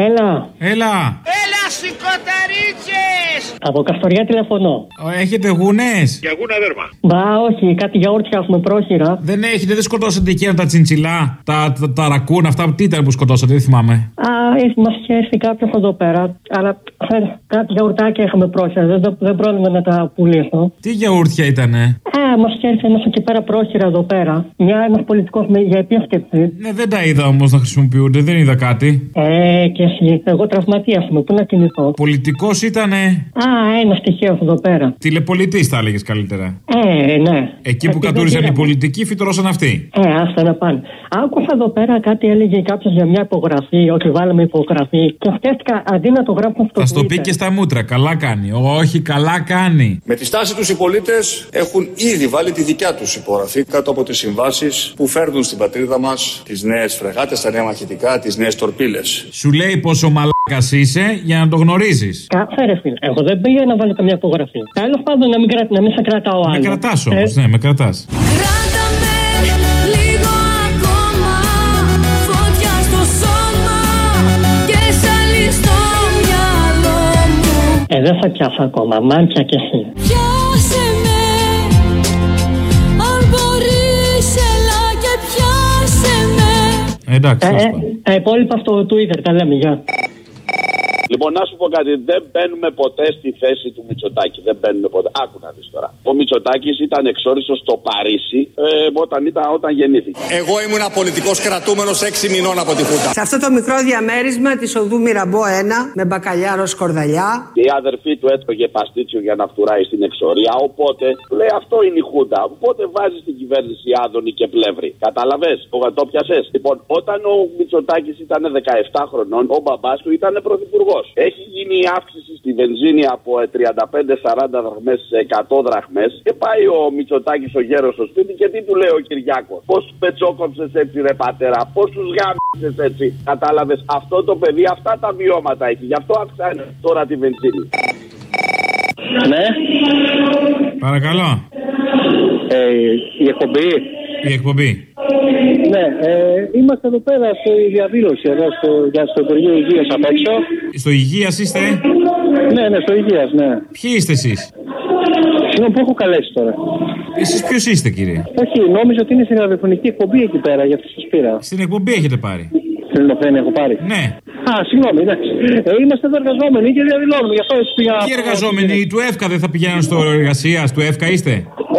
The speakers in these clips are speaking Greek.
Έλα. Έλα. Έλα σηκωταρίτσες! Από Καστοριά τηλεφωνώ. Έχετε γουνέ. Για γούνα δέρμα. Μπα, όχι, κάτι γιαούρτια έχουμε πρόχειρα. Δεν έχετε, δεν σκοτώσατε εκείνα τα τσιντσιλά, τα, τα, τα ρακούν, αυτά. Τι ήταν που σκοτώσατε, δεν θυμάμαι. Α, μας είχε έρθει κάποιος εδώ πέρα. Αλλά ε, κάτι γιαουρτάκια είχαμε πρόχειρα. Δεν, το- δεν πρόλαβα να τα πουλήσω. Τι γιαούρτια ήτανε; Α, μας είχε έρθει ένας εκεί πέρα πρόχειρα εδώ πέρα. Μια ένας πολιτικός για επίσκεψη. Ναι, δεν τα είδα όμως να χρησιμοποιούνται, δεν είδα κάτι. Ε, και εσύ. Εγώ τραυματία μου, πού να κινηθώ. Πολιτικός ήτανε; Α, ένα στοιχείο εδώ πέρα. Τηλεπολιτής, θα έλεγες καλύτερα. Ε, ναι. Εκεί που Ε, κατούριζαν οι δεν πολιτικοί, φυτρώσαν αυτοί. Ε, άστα να πάνε. Άκουσα εδώ πέρα κάτι έλεγε κάποιος για μια υπογραφή, ότι βάλαμε υπογραφή. Και σκέφτηκα αντί να το γράψω στο Θα στο πει Twitter. και στα μούτρα. Καλά κάνει. Όχι, καλά κάνει. Με τη στάση τους οι πολίτες έχουν ήδη βάλει τη δικιά τους υπογραφή κάτω από τις συμβάσεις που φέρνουν στην πατρίδα μας τις νέες φρεγάτες, τα νέα μαχητικά, τις νέες τορπίλες. Σου λέει πόσο μαλάκα είσαι για να το γνωρίζεις. Κάτσε ρε φίλε. Εγώ δεν πήγα να βάλω καμιά υπογραφή. Τέλος πάντων να μην, κρα... να μην σε κρατάω άλλο. Με κρατά όμως, Ε, ναι, με κρατάς. Κράτα με λίγο ακόμα Φωτιά στο σώμα Και σαλί στο μυαλό μου ε, δεν θα πιάσω ακόμα. Μάντια κι εσύ. Πιάσε με Αν μπορείς έλα και πιάσε με Εντάξει, Ε, τέλος ε, πάντων. τα υπόλοιπα στο Twitter τα λέμε. Γεια. Λοιπόν, να σου πω κάτι. Δεν μπαίνουμε ποτέ στη θέση του Μητσοτάκη. Δεν μπαίνουμε ποτέ. Άκου να δεις τώρα. Ο Μητσοτάκης ήταν εξόριστος στο Παρίσι ε, όταν, ήταν, όταν γεννήθηκε. Εγώ ήμουν πολιτικός κρατούμενος 6 μηνών από τη Χούτα. Σε αυτό το μικρό διαμέρισμα της οδού Μυραμπό 1 με μπακαλιάρο σκορδαλιά. Και η αδερφή του έτρωγε παστίτσιο για να φτουράει στην εξορία. Οπότε του λέει αυτό είναι η Χούντα. Οπότε βάζει στην κυβέρνηση Άδωνη και Πλεύρη. Κατάλαβε, το πιασέ. Λοιπόν, όταν ο Μητσοτάκης ήταν 17 χρονών, ο μπαμπάς του ήταν πρωθυπουργός. Έχει γίνει η αύξηση στη βενζίνη από ε, 35-40 δραχμές σε 100 δραχμές. Και πάει ο Μητσοτάκης ο γέρος στο σπίτι και τι του λέει ο Κυριάκος. Πώς του πετσόκοψες έτσι, ρε πατέρα, πώς τους γάμισες έτσι. Κατάλαβες, αυτό το παιδί αυτά τα βιώματα έχει. Γι' αυτό αυξάνει τώρα τη βενζίνη. Ναι. Παρακαλώ. Ε, η εκπομπή. Η εκπομπή. Ναι, ε, είμαστε εδώ πέρα στη διαδήλωση εδώ στο, για στο Υπουργείο Υγείας απ' έξω. Στο υγείας είστε; Ναι, ναι, στο Υγείας, ναι. Ποιοι είστε εσείς; Συγγνώμη που έχω καλέσει τώρα. Εσείς ποιος είστε, κύριε; Όχι, νόμιζα ότι είναι στην ραδιοφωνική εκπομπή εκεί πέρα, γι' αυτό σας πήρα. Στην εκπομπή έχετε πάρει; Στην Ελληνοφρένεια έχω πάρει. Ναι. Α, συγγνώμη, εντάξει. Ε, είμαστε εδώ εργαζόμενοι και διαδηλώνουμε, γι' αυτό έτσι πήγα. Ποιοι εργαζόμενοι του ΕΦΚΑ δεν θα πηγαίνουν στο εργασία, του ΕΦΚΑ είστε;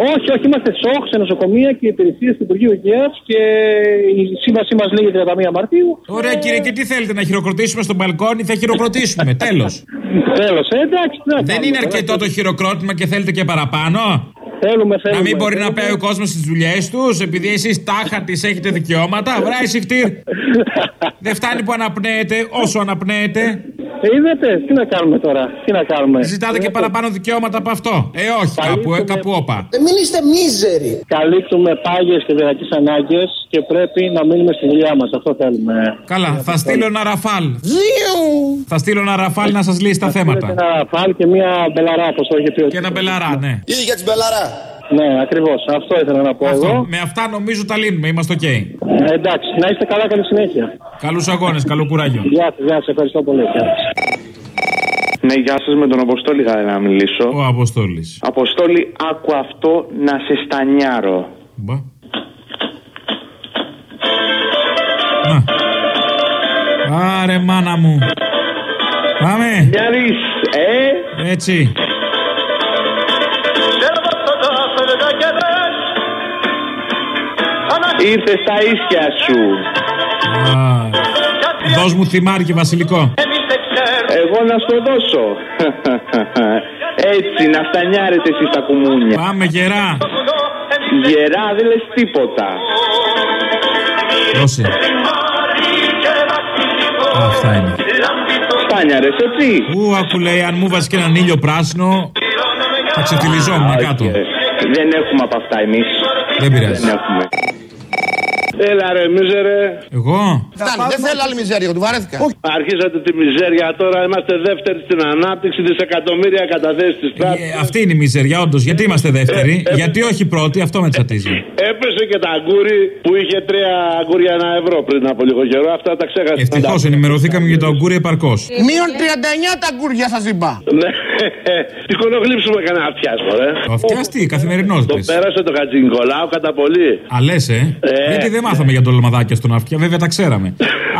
Όχι, όχι, είμαστε σοκ σε νοσοκομεία και υπηρεσίες του Υπουργείου Υγείας και η σύμβασή μας λέγεται 31 Μαρτίου. Ωραία, κύριε, και τι θέλετε να χειροκροτήσουμε στο μπαλκόνι, θα χειροκροτήσουμε. Τέλος. Τέλος, ε, εντάξει. τι να Δεν κάνουμε είναι τώρα, αρκετό το χειροκρότημα και θέλετε και παραπάνω; Θέλουμε, θέλουμε. Να μην μπορεί να θέλουμε. πάει ο κόσμος στις δουλειές τους, επειδή εσείς τάχα τη έχετε δικαιώματα; Βράει συχτήρ. Δεν φτάνει που αναπνέετε, όσο αναπνέετε. Ε, είδατε, τι να κάνουμε τώρα, τι να κάνουμε. Ζητάτε και παραπάνω δικαιώματα από αυτό. Ε, όχι, κάπου, ε, κάπου όπα. Μην είστε μίζεροι. Καλύπτουμε πάγιες και διαρκείς ανάγκες και πρέπει να μείνουμε στη δουλειά μας. Αυτό θέλουμε. Καλά, θα στείλω ένα ραφάλ. Δύο. Θα στείλω ένα ραφάλ να σας λύσει τα Και θέματα. ένα ραφάλ και μια μπελαρά, όπως το είχε πει ο Και ένα μπελαρά, ναι. Ήδη για την Μπελαρά. Ναι, ακριβώς. Αυτό ήθελα να πω Αυτό. εγώ. Με αυτά νομίζω τα λύνουμε, είμαστε οκ. Ε, εντάξει, να είστε καλά, καλή συνέχεια. Καλούς αγώνες, καλό κουράγιο. Γεια σας, γεια σας, ευχαριστώ πολύ. Γεια σας. Ναι, γεια σας με τον Αποστόλη είχα να μιλήσω. Ο Αποστόλης. Αποστόλη, άκου αυτό να σε στανιάρω. Μπα. Να. Άρε μάνα μου. Πάμε. Μιάρης, ε! Έτσι. Ήρθε στα ίσια σου. Α, Δώσ' μου θυμάρι και βασιλικό. Εγώ να στο δώσω. Έτσι, να στανιάρετε εσείς τα κουμούνια. Πάμε γερά. Γερά δεν λες τίποτα. Δώσε. Αυτά είναι. Στάνιαρες, έτσι. Ού, άκου λέει, αν μου βάζεις και έναν ήλιο πράσινο, θα ξεφτυλιζόμουν Α, κάτω. όχι, ε, Δεν έχουμε από αυτά εμείς. Δεν πειράζει. Δεν έχουμε. Έλα ρε, μίζερε. Εγώ; Φτάνει, δεν θέλω άλλη μιζέρια, του βαρέθηκα. Αρχίσατε τη μιζέρια τώρα. Είμαστε δεύτεροι στην ανάπτυξη. Δισεκατομμύρια καταθέσεις της Ε, τράπεζας. αυτή είναι η μιζεριά, όντως. Γιατί είμαστε δεύτεροι, Ε, ε, γιατί όχι πρώτοι, αυτό με τσατίζει. Έπεσε και τα αγκούρι που είχε τρία αγκούρια ένα ευρώ πριν από λίγο καιρό. Αυτά τα ξέχασα. Ευτυχώς ενημερωθήκαμε για το αγκούρι επαρκώς. Μείον 39 τα γκούρια σας είπα. Ναι, τι κονογλύψουμε κανένα αυτιά, μωρέ. Ο αυτιάς τι, καθημερινός Το πέρασε το Χατζη Νικολάου κατά πολύ. Α, λες, ε. Ε. Γιατί δεν μάθαμε για το λαμαδάκια στον αυτιά, βέβαια τα ξέραμε.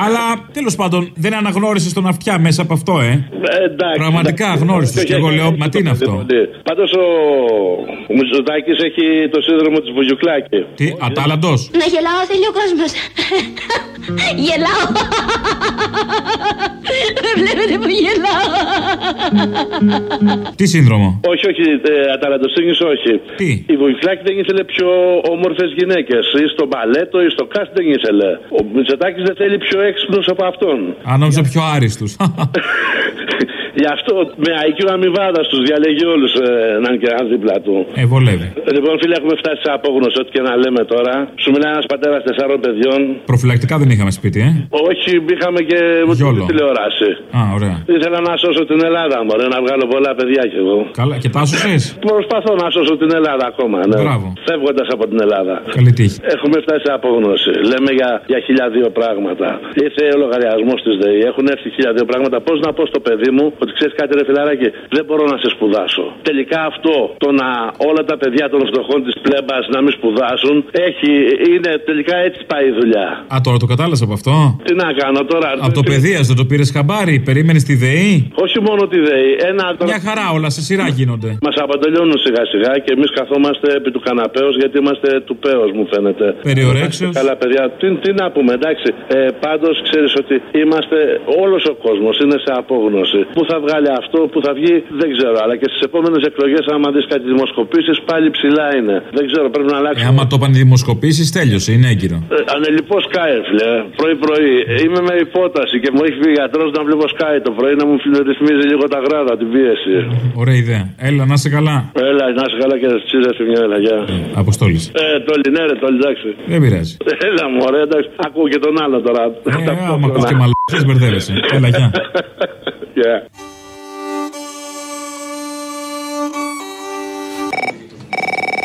Αλλά τέλος πάντων δεν αναγνώρισες τον αυτιά μέσα από αυτό, ε. Ε, εντάξει. Πραγματικά αγνώριστος. Όχι, Και εγώ όχι, λέω, όχι, μα τι είναι αυτό; Πάντως ο, ο Μητσοτάκης έχει το σύνδρομο της Βουγιουκλάκη. Τι, ατάλαντος; Να γελάω θέλει ο κόσμος. Γελάω. Δεν βλέπετε που γελάω. Τι σύνδρομο; Όχι, όχι, ε, αταλαντοσύνη όχι. Τι; Η Βουγιουκλάκη δεν ήθελε πιο όμορφες γυναίκες. Ή στο μπαλέτο ή στο κάστ δεν ήθελε. Ο Μητσοτάκης δεν θέλει πιο έξυπνους από αυτόν. Αν νόμιζα πιο άριστους. Γι' αυτό με IQ αμοιβάδα του διαλέγει όλους ε, να είναι και ένας δίπλα του. ε, βολεύει. Λοιπόν, φίλε, έχουμε φτάσει σε απόγνωση, ό,τι και να λέμε τώρα. Σου μιλάει ένας πατέρας τεσσάρων παιδιών. Προφυλακτικά δεν είχαμε σπίτι, ε; Όχι, είχαμε και Γιόλο. τηλεόραση. Α, ωραία. Ήθελα να σώσω την Ελλάδα, μωρέ, να βγάλω πολλά παιδιά κι εγώ. Καλά, και τα έσωσες; Προσπαθώ να σώσω την Ελλάδα ακόμα, ναι. Μπράβο. Φεύγοντας από την Ελλάδα. Καλή τύχη. Έχουμε φτάσει σε απόγνωση. Λέμε για, για χίλια δύο πράγματα. Ήρθε ο λογαριασμός της ΔΕΗ. Έχουν έρθει χίλια δύο πράγματα. Πώς να πω στο παιδί μου ότι ξέρεις κάτι, ρε φιλαράκι, δεν μπορώ να σε σπουδάσω. Τελικά αυτό το να όλα τα παιδιά των φτωχών της πλέμπας να μην σπουδάσουν έχει, είναι τελικά έτσι πάει η δουλειά. Α, τώρα το κατάλαβα από αυτό; Τι να κάνω τώρα. Από το παιδείας δεν το πήρες χαμπάρι, περίμενες τη ΔΕΗ; Όχι μόνο τη ΔΕΗ. Ένα Μια χαρά όλα σε σειρά γίνονται. Μας αποτελειώνουν σιγά σιγά και εμείς καθόμαστε επί του καναπέως γιατί είμαστε του πέος μου φαίνεται. Περιορέξεως. Καλά, παιδιά, τι, τι να πούμε, εντάξει. Ε, Πάντως ξέρεις ότι είμαστε, όλος ο κόσμος είναι σε απόγνωση. Πού θα βγάλει αυτό, πού θα βγει, δεν ξέρω. Αλλά και στις επόμενες εκλογές, άμα δεις κάτι δημοσκοπήσεις, πάλι ψηλά είναι. Δεν ξέρω, πρέπει να Ε, αλλάξει. άμα το πάνε δημοσκοπήσεις, τέλειωσε, είναι έγκυρο. Ε, ανελειπώς σκάι, φίλε. Πρωί-πρωί. Είμαι με υπόταση και μου έχει πει γιατρός να βλέπω σκάι το πρωί να μου ρυθμίζει λίγο τα γράδα, την πίεση. Ωραία ιδέα. Έλα, να είσαι καλά. Έλα, να είσαι καλά και τσίζα στη μια έλα, γεια. Αποστόλη. Ε, τόλι, ναι, ρε, τόλι, εντάξει. Δεν πειράζει. Έλα, μωρέ, εντάξει. Ακούω και τον άλλο τώρα. Ε, άμα ακούς και μαλακίες μπερδεύεσαι. Έλα, γεια. Γεια.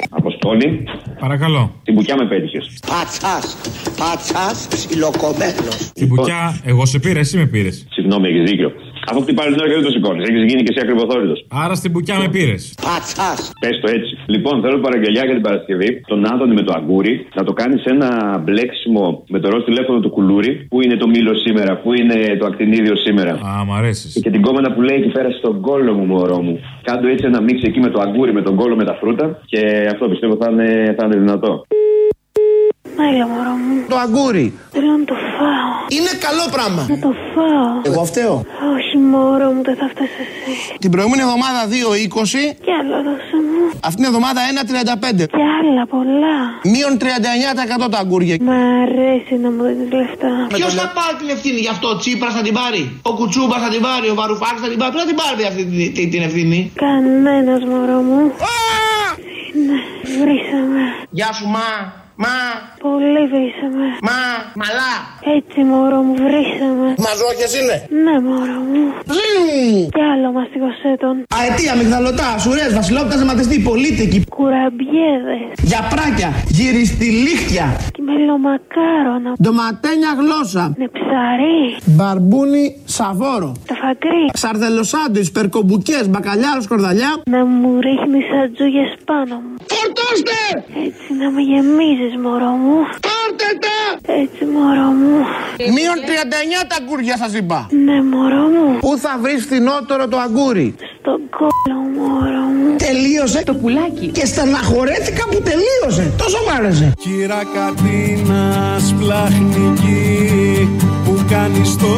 Αποστόλη, Παρακαλώ. την μπουκιά με πέτυχες. Πατσάς, πατσάς ψιλοκομμένος. Την μπουκιά, εγώ σε πήρα, εσύ με πήρες. Συγγνώμη, έχεις δίκιο. Αφού χτυπάει την ώρα και δεν το σηκώνεις, έχεις γίνει και εσύ ακριβοθόρυτο. Άρα στην μπουκιά με πήρες. Πατσάς. Πες το έτσι. Λοιπόν, θέλω παραγγελιά για την Παρασκευή. Τον Άδωνη με το αγκούρι. Να το κάνεις ένα μπλέξιμο με το ροζ τηλέφωνο του κουλούρι. Πού είναι το μήλο σήμερα, πού είναι το ακτινίδιο σήμερα. Α, μ' αρέσεις. Και την κόμματα που λέει εκεί πέρα στον κόλλο μου, μωρό μου. Κάντο έτσι ένα μίξ εκεί με το αγκούρι, με τον κόλλο με τα φρούτα. Και αυτό πιστεύω θα είναι, θα είναι δυνατό. Έλα μωρό μου. Το αγκούρι. Θέλω να το φάω. Είναι καλό πράγμα. Να το φάω. Εγώ φταίω. Όχι μωρό μου, δεν θα φτάσει εσύ. Την προηγούμενη εβδομάδα 2,20. Κι άλλα δώσε μου. Αυτήν την εβδομάδα 1,35. Κι άλλα πολλά. Μείον 39% τα αγκούρια. Μ' αρέσει να μου δίνεις λεφτά. Ποιος θα πάρει την ευθύνη γι' αυτό, ο Τσίπρας θα την πάρει, ο Κουτσούμπας θα την πάρει, ο Βαρουφάκης θα την πάρει; Ποιος θα την πάρει αυτή την, την, την ευθύνη; Κανένας μωρό μου. Ναι, βρήσαμε. Γεια σου, μα. Μα. Πολύ βρήσαμε. Μα. Μαλά. Έτσι μωρό μου, βρήσαμε. Μαζόχες είναι. Ναι μωρό μου. Κι άλλο μαστιγωσέ τον. Αετία, μυγδαλωτά, σουρές, βασιλόπιτας, αιματιστή, πολίτικη. Κουραμπιέδες. Γιαπράκια, γυριστιλίχτια. Και μελομακάρονα. Ντοματένια γλώσσα. Ναι ψαρί. Μπαρμπούνι σαβόρο. Τα φαγκρί. Σαρδελοσάντουιτς, περκομπουκές, μπακαλιάρο, σκορδαλιά. Να μου ρίχνεις ατζούγες πάνω μου. Φορτώστε! Έτσι να με γεμίζεις μωρό μου. Πάρτε τα! Έτσι μωρό μου. Μείον 39 τα αγκούρια σας είπα. Ναι μωρό μου. Πού θα βρεις φθηνότερο το αγκούρι; Στον κόλλο μωρό μου. Τελείωσε το πουλάκι. Και στεναχωρέθηκα που τελείωσε. Τόσο μ' άρεσε. Κύρα Κατίνας σπλαχνική που κάνεις το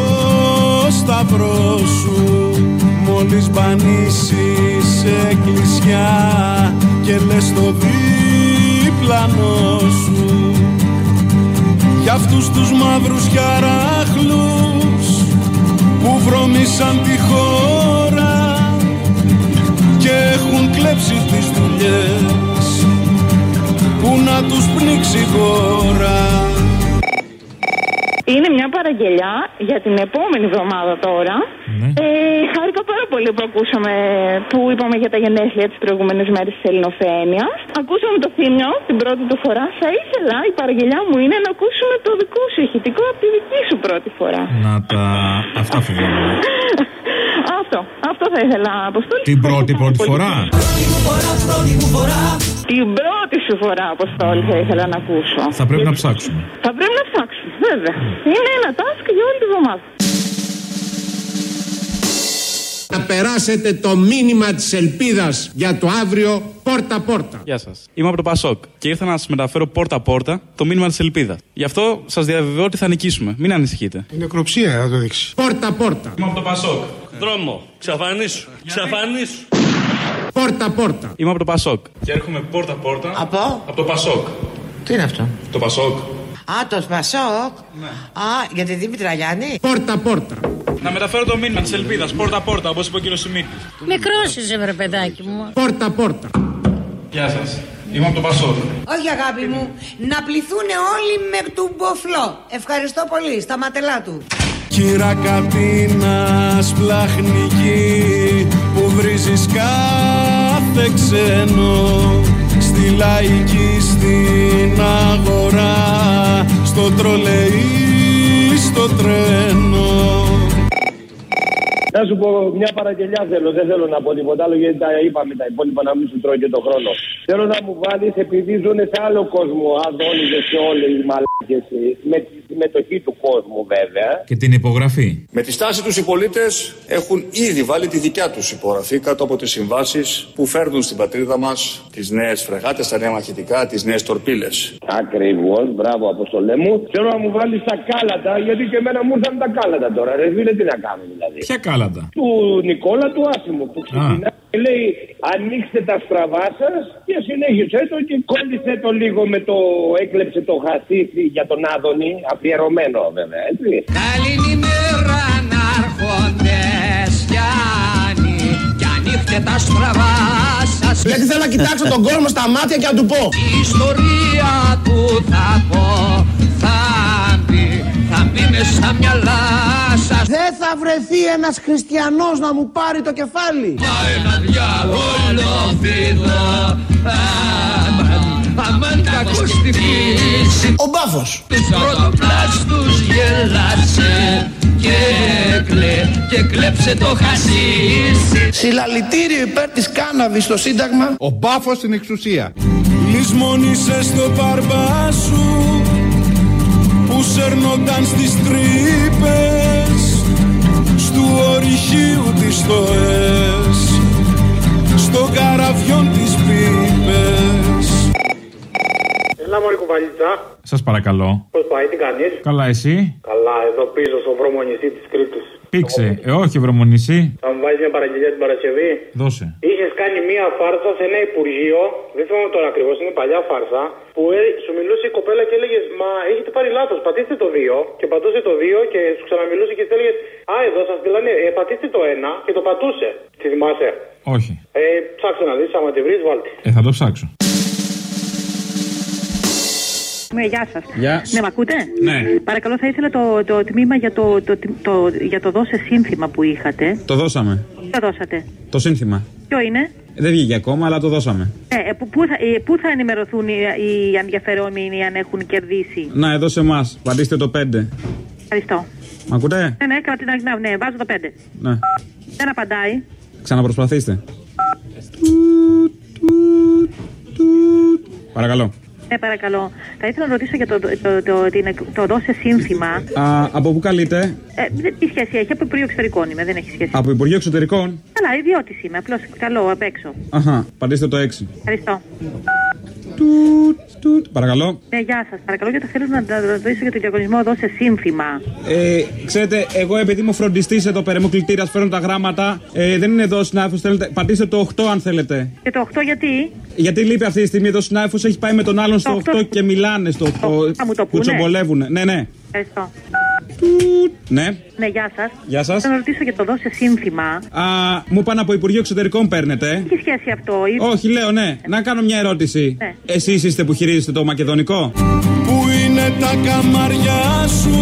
σταυρό σου μόλις μπανίσεις εκκλησιά και λες το διπλανό σου για αυτούς τους μαύρους χαράχλους που βρωμήσαν τη χώρα και έχουν κλέψει τις δουλειές που να τους πνίξει η χώρα Είναι μια παραγγελιά για την επόμενη εβδομάδα τώρα. Ναι. Ε, χάρηκα πάρα πολύ που ακούσαμε, που είπαμε για τα γενέθλια τι προηγούμενε μέρε της Ελληνοφρένειας. Ακούσαμε το θύμιο την πρώτη του φορά. Θα ήθελα, η παραγγελιά μου είναι να ακούσουμε το δικό σου ηχητικό από τη δική σου πρώτη φορά. Να τα. Αυτά φοβάμαι. αυτό, αυτό θα ήθελα, Αποστόλη. Την πρώτη πρώτη φορά; Την πρώτη σου φορά, Αποστόλη, θα ήθελα να ακούσω. Θα πρέπει να ψάξουμε. Θα πρέπει να ψάξουμε, βέβαια. Είναι ένα task για όλη τη βδομάδα. Να περάσετε το μήνυμα της ελπίδας για το αύριο πόρτα-πόρτα. Γεια σας. Είμαι από το Πασόκ και ήρθα να σας μεταφέρω πόρτα-πόρτα το μήνυμα της ελπίδας. Γι' αυτό σας διαβεβαιώ ότι θα νικήσουμε. Μην ανησυχείτε. Είναι κροψία θα το δείξει. Πόρτα-πόρτα. Είμαι από το Πασόκ. Δρόμο, ξαφανίσου, ξαφανίσου. Πόρτα-πόρτα. Είμαι από το Πασόκ. Και έρχομαι πόρτα-πόρτα. Από; Από το Πασόκ. Τι είναι αυτό; Το Πασόκ. Α, το Πασόκ. Α, για τη Δήμητρα Γιάννη. Πόρτα-πόρτα. Να μεταφέρω το μήνυμα της ελπίδας πόρτα-πόρτα, όπως είπε ο κύριος Σιμίτης. Μικρός είσαι, βρε παιδάκι μου. Πόρτα-πόρτα. Γεια σας. Είμαι από το Πασόκ. Όχι αγάπη μου, να πληθούν όλοι με του μποφλό. Ευχαριστώ πολύ, στα ματελά του. Κύρα Κατίνας πλαχνική που βρίζεις κάθε ξένο Στη λαϊκή στην αγορά. Στο τρολεϊ στο τρένο. Να σου πω μια παραγγελιά θέλω, δεν θέλω να πω τίποτα άλλο γιατί τα είπαμε τα υπόλοιπα να μην σου τρώει και το χρόνο. Θέλω να μου βάλεις επειδή ζουν σε άλλο κόσμο, αδόνιδε και όλοι οι μαλάκε, με τη συμμετοχή του κόσμου βέβαια. Και την υπογραφή. Με τη στάση τους οι πολίτες έχουν ήδη βάλει τη δικιά τους υπογραφή κάτω από τις συμβάσεις που φέρνουν στην πατρίδα μας τις νέες φρεγάτες, τα νέα μαχητικά, τις νέες τορπίλες. Ακριβώς, μπράβο αποστολέ μου. Θέλω να μου βάλεις τα κάλατα, γιατί και εμένα μου ήρθαν τα κάλατα τώρα. Ρε φίλε, τι να κάνω δηλαδή. Ποια κάλατα; Του Νικόλα του Άσιμου που ξεκινάει και λέει ανοίξτε τα στραβά σας και συνέχισε το και κόλλησε το λίγο με το έκλεψε το χασίσι για τον Άδωνη, αφιερωμένο βέβαια, έτσι. Καληνημέρα ναρχόντες Γιάννη Κι ανοίχτε τα στραβά σας Γιατί θέλω να κοιτάξω τον κόσμο στα μάτια και να του πω Η ιστορία του θα πω Θα μπει, θα μπει μες στα μυαλά σας. Δεν θα βρεθεί ένας χριστιανός να μου πάρει το κεφάλι. Μα ένα διάβολο φίδο Αμάν, αμάν κακός στη φύση Ο μπάφος. Τους πρωτοπλάστους γέλασε και κλε, και κλέψε το χασίσι. Συλλαλητήριο υπέρ της κάναβης στο Σύνταγμα. Ο μπάφος στην εξουσία. Λυσμόνισε στο μπαρμπά σου που σέρνονταν στις τρύπες. στου ορυχείου τις στοές στο καραβιόν τις πίπες Έλα μωρή κουβαλίτσα. Σας παρακαλώ. Πώς πάει, τι κάνεις; Καλά, εσύ; Καλά, εδώ πίσω στο βρώμο νησί της Κρήτης. Πήξε. Ε, όχι, βρωμονισή. Θα μου βάλεις μια παραγγελία την Παρασκευή. Δώσε. Είχες κάνει μία φάρσα σε ένα υπουργείο, δεν θυμάμαι τώρα ακριβώς, είναι παλιά φάρσα, που ε, σου μιλούσε η κοπέλα και έλεγες Μα έχετε πάρει λάθος, πατήστε το 2 και πατούσε το 2 και σου ξαναμιλούσε και τη έλεγες Α, εδώ σας στείλανε, ε, πατήστε το 1 και το πατούσε. Τη θυμάσαι; Όχι. Ε, ψάξε να δεις, άμα τη βρεις, βάλτε. Ε, θα το ψάξω. Ναι, γεια σας. Γεια. Ναι, με ακούτε; Ναι. Παρακαλώ, θα ήθελα το, το τμήμα για το, το, το, για το δώσε σύνθημα που είχατε. Το δώσαμε. Το δώσατε. Το σύνθημα. Ποιο είναι; Δεν βγήκε ακόμα, αλλά το δώσαμε. Ε, ε, που, πού, θα, ε, πού θα ενημερωθούν οι, οι ενδιαφερόμενοι αν έχουν κερδίσει; Να, εδώ σε εμάς. Πατήστε το 5. Ευχαριστώ. Μ' ακούτε; Ναι, ναι, κρατή, ναι, ναι, βάζω το 5. Ναι. Δεν απαντάει. Ξαναπροσπαθήστε. Παρακαλώ. Ναι, παρακαλώ. Θα ήθελα να ρωτήσω για το, το, το, το, την, το δώσε σύνθημα. Α, από πού καλείτε; Ε, δεν- τι σχέση έχει, από Υπουργείο Εξωτερικών είμαι, δεν έχει σχέση. Από Υπουργείο Εξωτερικών; Καλά, ιδιώτης είμαι, απλώς καλό απ' έξω. Αχα, πατήστε το 6. Ευχαριστώ. Παρακαλώ. Ναι, γεια σας. Παρακαλώ, γιατί θέλω να να ρωτήσω για τον διαγωνισμό δώσε σύνθημα. Ε, ξέρετε, εγώ επειδή είμαι φροντιστής εδώ πέρα, είμαι κλητήρας, φέρνω τα γράμματα. Ε, δεν είναι εδώ ο συνάδελφος, θέλετε. Πατήστε το 8 αν θέλετε. Και το 8 γιατί; Γιατί λείπει αυτή τη στιγμή εδώ ο συνάδελφος, έχει πάει με τον άλλον στο 8 και μιλάνε στο 8. θα μου το Που πούνε. τσομπολεύουν. Ναι, ναι. Ευχαριστώ. Ναι. Ναι, γεια σας. Γεια σας. Θέλω να ρωτήσω για το δώσε σύνθημα. Α, μου πάνε από Υπουργείο Εξωτερικών παίρνετε. Έχει σχέση αυτό, ή... Όχι, λέω ναι. Να κάνω μια ερώτηση. Ναι. Εσείς είστε που χειρίζεστε το μακεδονικό; Πού είναι τα καμαριά σου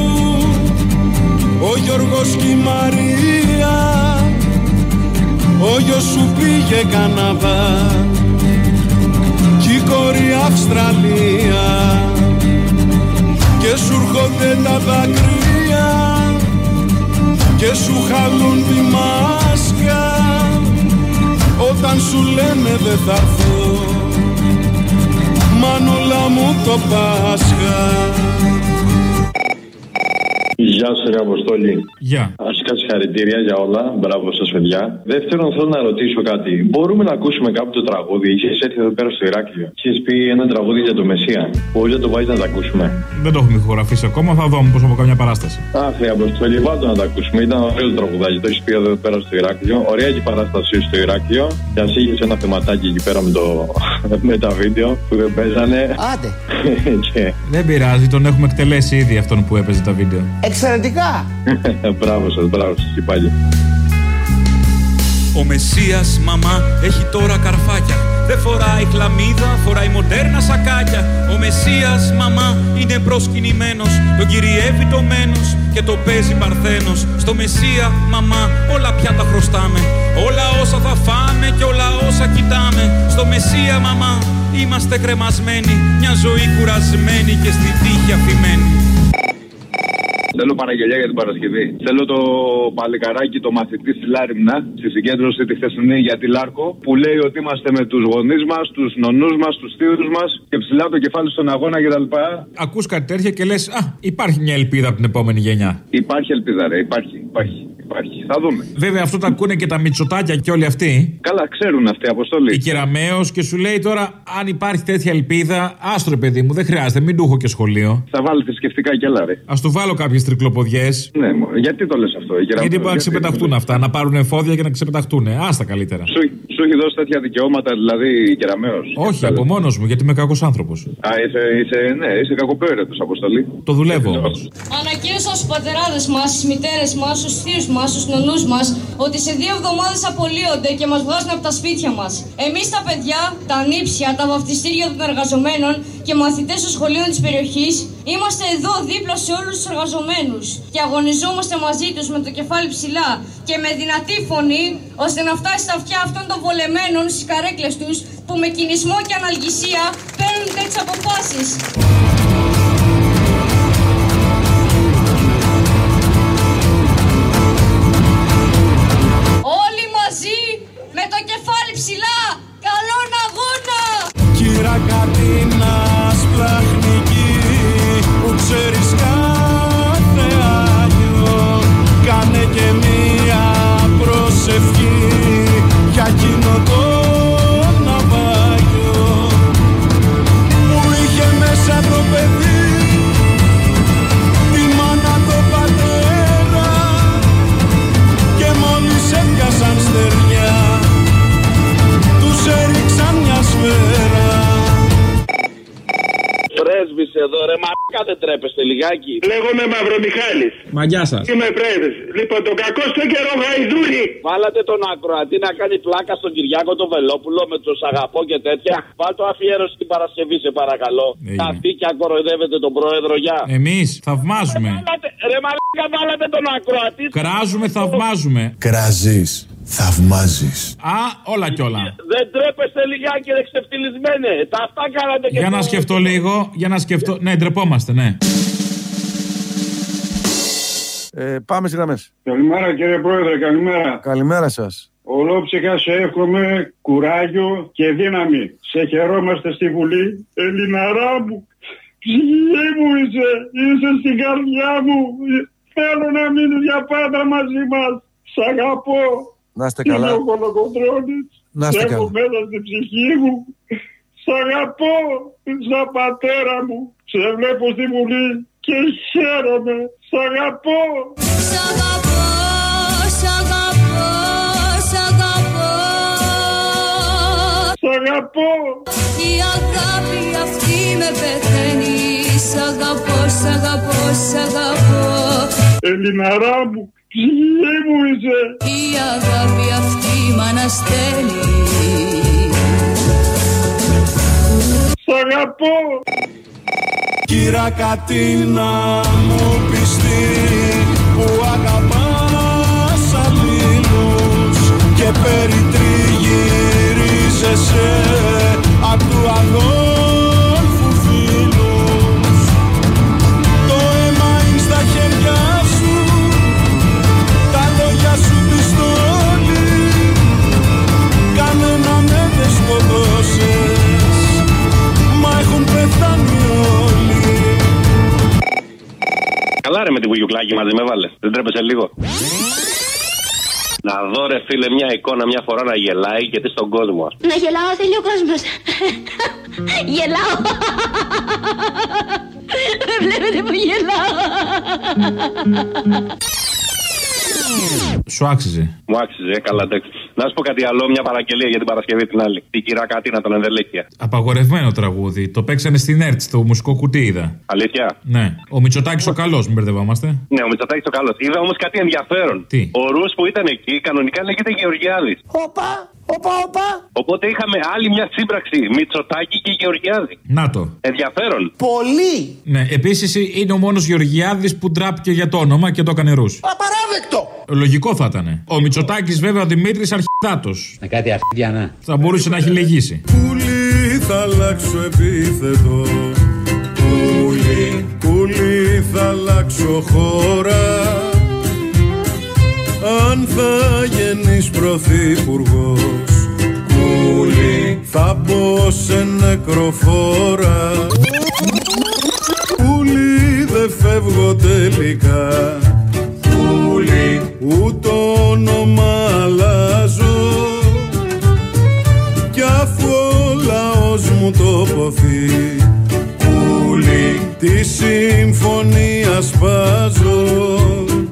Ο Γιώργος και η Μαρία; Ο γιος σου πήγε Καναδά Κι η κόρη Αυστραλία Και σου έρχονται τα δάκρυα Και σου χαλούν τη μάσκα Όταν σου λένε δεν θα έρθω Μανούλα μου το Πάσχα Γεια σα, ρε Αποστόλη. Γεια. Αρχικά συγχαρητήρια για όλα. Μπράβο σας, παιδιά. Δεύτερον, θέλω να ρωτήσω κάτι. Μπορούμε να ακούσουμε κάποιο το τραγούδι; Είχες έρθει εδώ πέρα στο Ηράκλειο. Είχες πει ένα τραγούδι για το Μεσία. Μπορεί να το βάλει να το ακούσουμε. Δεν το έχουμε ηχογραφήσει ακόμα, θα δω πώ από καμιά παράσταση. Αχ, ρε Αποστόλη, βάλτε να το ακούσουμε. Ήταν ωραίο το τραγουδάκι. Το έχεις πει εδώ πέρα στο Ηράκλειο. Ωραία και η παράστασή σου στο Ηράκλειο. Και α είχε ένα θεματάκι εκεί πέρα με, το... με τα βίντεο που δεν παίζανε. Άντε. και... Δεν πειράζει, τον έχουμε εκτελέσει ήδη αυτόν που έπαιζε τα βίντεο. Εξαιρετικά. μπράβο σας, μπράβο σα και πάλι. Ο Μεσσίας μαμά έχει τώρα καρφάκια. Δεν φοράει χλαμίδα, φοράει μοντέρνα σακάκια. Ο Μεσσίας μαμά είναι προσκυνημένος. Τον κυριεύει το μένος και το παίζει παρθένος. Στο Μεσσία μαμά όλα πια τα χρωστάμε. Όλα όσα θα φάμε και όλα όσα κοιτάμε. Στο Μεσσία μαμά είμαστε κρεμασμένοι. Μια ζωή κουρασμένη και στη τύχη αφημένη Θέλω παραγγελία για την Παρασκευή. Θέλω το παλικαράκι, το μαθητή στη Λάριμνα, στη συγκέντρωση τη χθεσινή για τη Λάρκο, που λέει ότι είμαστε με τους γονείς μας, τους νονούς μας, τους θείους μας και ψηλά το κεφάλι στον αγώνα κτλ. Ακούς κάτι τέτοια και λες, Α, υπάρχει μια ελπίδα από την επόμενη γενιά. Υπάρχει ελπίδα, ρε, υπάρχει, υπάρχει. Υπάρχει. Θα δούμε. Βέβαια, αυτό τα ακούνε και τα μυτσοτάκια και όλοι αυτοί. Καλά, ξέρουν αυτοί αποστολή. Η Κεραμαίο και σου λέει τώρα, αν υπάρχει τέτοια ελπίδα, άστρο παιδί μου, δεν χρειάζεται, μην του έχω και σχολείο. Θα βάλει θρησκευτικά κι άλλα, ρε. Α του βάλω κάποιες τρικλοποδιές. Ναι, μω. γιατί το λες αυτό, η Κεραμαίο. Γιατί μπορεί να ξεπεταχτούν αυτά, να πάρουν εφόδια και να ξεπεταχτούν. Άστα καλύτερα. Σου, σου έχει δώσει τέτοια δικαιώματα, δηλαδή η Κεραμαίο. Όχι, από μόνος μου, γιατί είμαι κακός άνθρωπος. Α, είσαι, είσαι, ναι, είσαι κακοπέρετος αποστολή. Το δουλεύω όμως. Ανακοίνωσα στους πατεράδες μας, στις μητέρες μας, στους θείους μα, στους νονούς μας ότι σε δύο εβδομάδες απολύονται και μας βγάζουν από τα σπίτια μας. Εμείς τα παιδιά, τα νύψια, τα βαφτιστήρια των εργαζομένων και μαθητές των σχολείων της περιοχής είμαστε εδώ δίπλα σε όλους τους εργαζομένους και αγωνιζόμαστε μαζί τους με το κεφάλι ψηλά και με δυνατή φωνή ώστε να φτάσει στα αυτιά αυτών των βολεμένων στις καρέκλες τους που με κινησμό και αναλγησία παίρνουν τέτοιες αποφάσεις. Τρέπεστε λιγάκι. Λέγομαι Μαυρομιχάλης. Μαγιά σας. Είμαι πρέσβης. Λοιπόν, τον κακό στο καιρό γαϊδούρι. Βάλατε τον ακροατή να κάνει πλάκα στον Κυριάκο τον Βελόπουλο με τους αγαπώ και τέτοια. Βάλτε το αφιέρωση την Παρασκευή, σε παρακαλώ. Καθήκια κοροϊδεύετε τον πρόεδρο, γεια. Εμείς θαυμάζουμε. Βάλατε- Ρε μαλάκα, βάλατε τον ακροατή. Κράζουμε, θαυμάζουμε. Κράζεις, θαυμάζεις. Α, όλα κι όλα. Δεν τρέπεστε λιγάκι, ρε ξεφτυλισμένε. Τα αυτά κάνατε και Για να το- σκεφτώ λίγο, για να σκεφτώ. Ναι, ντρεπόμαστε, ναι. Ε, πάμε στις γραμμές. Καλημέρα κύριε Πρόεδρε, καλημέρα. Καλημέρα σας. Ολόψυχα σε εύχομαι κουράγιο και δύναμη. Σε χαιρόμαστε στη Βουλή. Ελληναρά μου, ψυχή μου είσαι, είσαι στην καρδιά μου. Θέλω να μείνεις για πάντα μαζί μας. Σ' αγαπώ. Να είστε καλά. Είμαι ο Κολοκοντρώνης. Να είστε Σε έχω καλά. μέσα στην ψυχή μου. Σ' αγαπώ σαν πατέρα μου. Σε βλέπω στη Βουλή και χαίρομαι. Σ' αγαπώ. Σ' αγαπώ, σ' αγαπώ, σ' αγαπώ. Σ' αγαπώ. Η αγάπη αυτή με πεθαίνει. Σ' αγαπώ, σ' αγαπώ, σ' αγαπώ. Ελληναρά μου, ψυχή μου είσαι. Η αγάπη αυτή μ' αναστέλει. Σ' αγαπώ. Κύρα Κατίνα μου πιστή που αγαπάς ρε με την Βουγιουκλάκη μαζί με βάλε. Δεν τρέπεσαι λίγο. Να δω ρε φίλε μια εικόνα μια φορά να γελάει γιατί στον κόσμο. ας πούμε. Να γελάω θέλει ο κόσμος. Γελάω. Με βλέπετε που γελάω. Σου άξιζε. Μου άξιζε, ε, καλά εντάξει. Να σου πω κάτι άλλο, μια παραγγελία για την Παρασκευή την άλλη. Την κυρά Κατίνα, τον Ενδελέκια. Απαγορευμένο τραγούδι. Το παίξανε στην ΕΡΤ, στο μουσικό κουτί είδα. Αλήθεια; Ναι. Ο Μητσοτάκης ο καλός, μην μπερδευόμαστε. Ναι, ο Μητσοτάκης το καλός. Είδα όμως κάτι ενδιαφέρον. Τι; Ο Ρου που ήταν εκεί κανονικά λέγεται Γεωργιάδης. Όπα, όπα, όπα. Οπότε είχαμε άλλη μια σύμπραξη. Μητσοτάκη και Γεωργιάδη. Να το. Ενδιαφέρον. Πολύ. Ναι, επίσης είναι ο μόνος Γεωργιάδης που ντράπηκε για το όνομα και το έκανε Ρου. Απαράδεκτο. Λογικό θα ήταν. Ο Μητσοτάκης, βέβαια, ο Δημήτρης αρχιδάτο. Να κάτι αρχίδια, ναι. Θα μπορούσε να έχει λυγίσει. Πουλί θα αλλάξω επίθετο Πουλί, πουλί θα αλλάξω χώρα Αν θα γεννείς πρωθυπουργός Πουλί, θα μπω σε νεκροφόρα Πουλί δεν φεύγω τελικά Πουλί, ούτε όνομα το ποθεί Πουλί τη συμφωνία σπάζω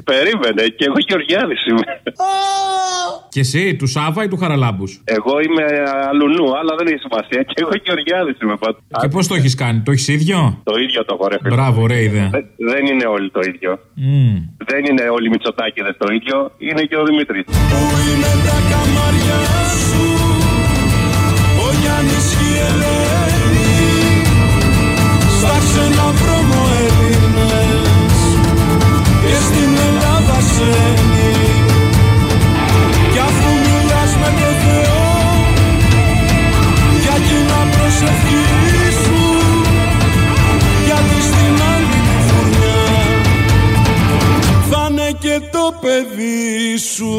Περίμενε, και εγώ Γεωργιάδης είμαι. Και εσύ, του Σάβα ή του Χαραλάμπους; Εγώ είμαι αλουνού, αλλά δεν έχει σημασία. Και εγώ Γεωργιάδης είμαι πάντω. Και πώς το έχεις κάνει, το έχεις ίδιο; Το ίδιο το έχω ρε φίλε. Μπράβο, ωραία ιδέα. Δεν, δεν είναι όλοι το ίδιο. Μμμ. Δεν είναι όλοι οι Μητσοτάκηδες το ίδιο. Είναι και ο Δημήτρης. Πού είναι τα καμάρια σου Ο Γιάννης και η Ελένη Στα ξένα βρώμο Έλληνες. Και στην Ελλάδα σένει Κι αφού μιλάς με το Θεό Για κοινά προσευχή σου. Γιατί στην άλλη τη φουρνιά Θα είναι και το παιδί σου